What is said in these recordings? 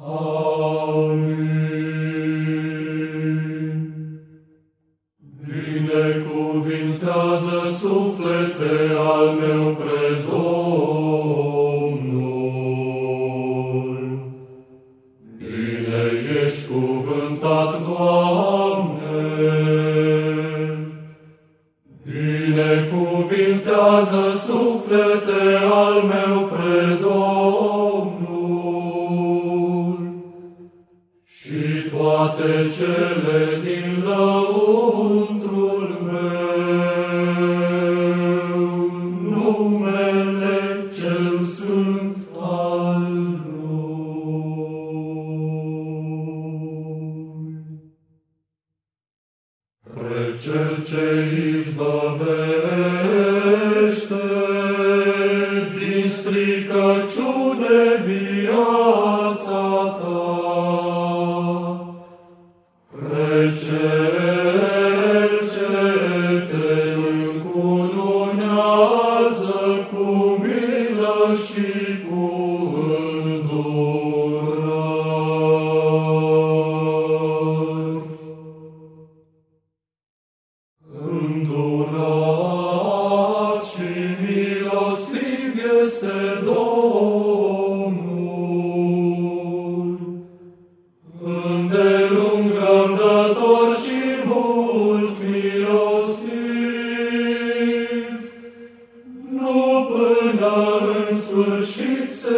Amin. Binecuvintează suflete al meu predomnul. Bine ești cuvântat, Doamne. Binecuvintează cele din lăuntrul meu, numele cel sfânt al lui. precel ce izbăvește, la în sfârșit se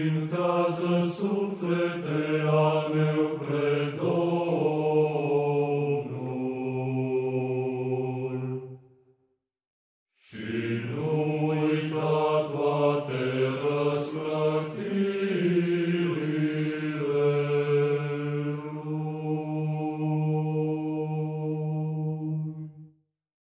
Him does a soul.